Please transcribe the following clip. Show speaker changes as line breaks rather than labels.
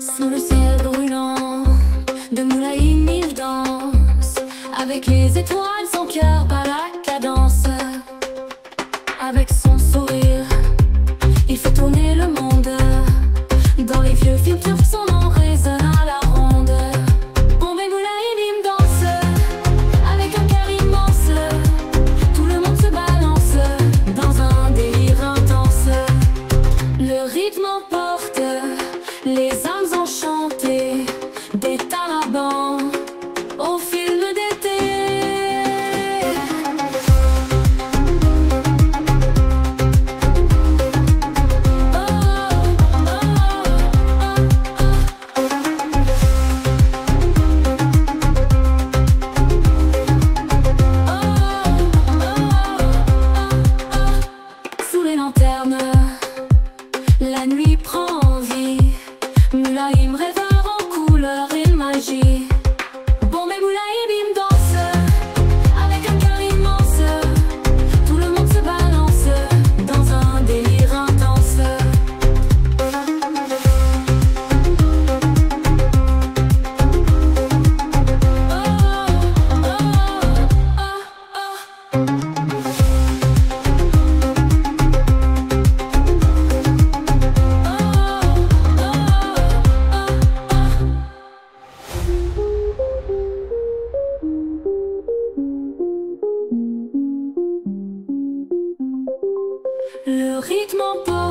Sous le ciel brûlant de Moulaïne il danse Avec les étoiles son cœur par la cadence. Avec son sourire il faut tourner le monde. Les âmes enchantées des talabans au film d'été. Sous les lanternes, la nuit prend. Le rythme en emporte